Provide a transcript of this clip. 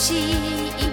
心。